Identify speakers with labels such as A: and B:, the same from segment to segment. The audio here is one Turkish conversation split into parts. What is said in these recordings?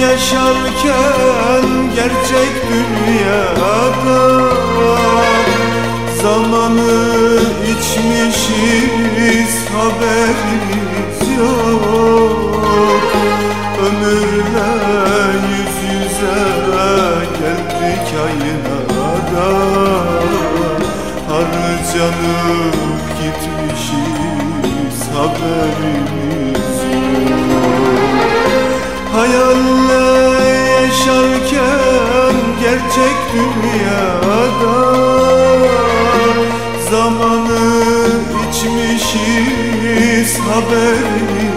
A: yaşarken gerçek dünyada Zamanı içmişiz haberimiz yok. Ömürle yüz yüze geldik aynada. Harcanıp gitmişiz haberimiz dünyada Zamanı içmişiz haberimiz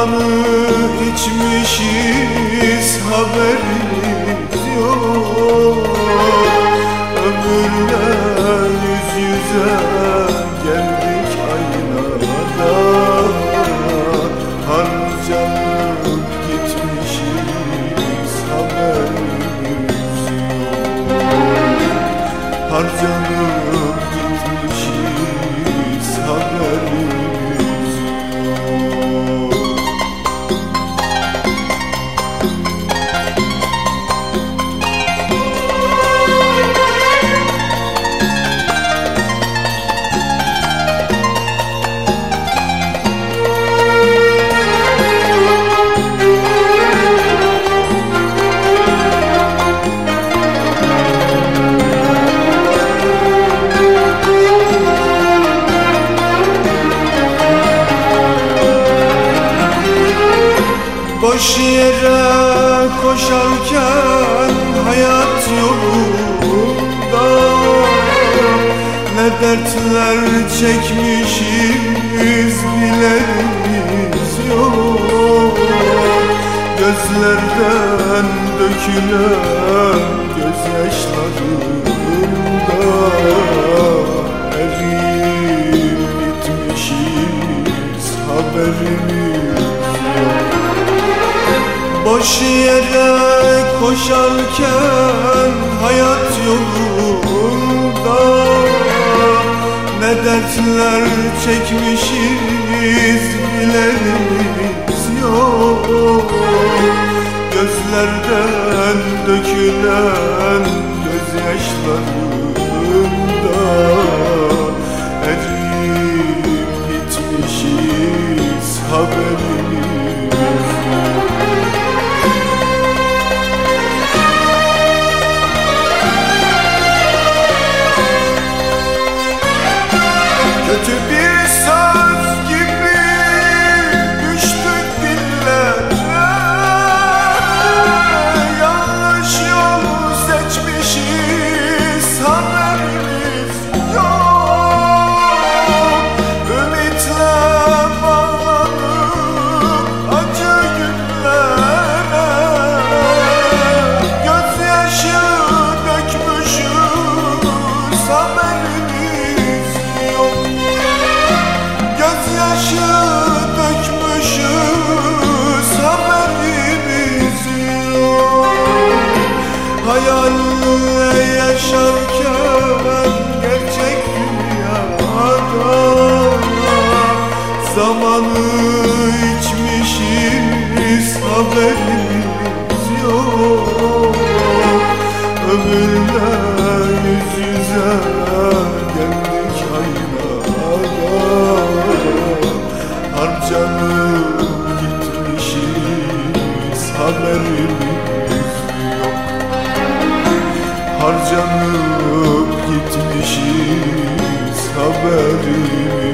A: Zamanı içmişiz Yere koşarken hayat yolunda. Ne dertler çekmişiz bilerimiz yok Gözlerden dökülen gözyaşlarında Eriyip bitmişiz haberimiz Boş yere koşarken hayat yolunda Ne dertler çekmişiz bilerimiz yok. Gözlerden dökülen gözyaşlarında kanı içmişiz haberimiz yok. Ömürle yüz yüze geldik aynada Harcanıp gitmişiz haberimiz yok. Harcanıp gitmişiz haberimiz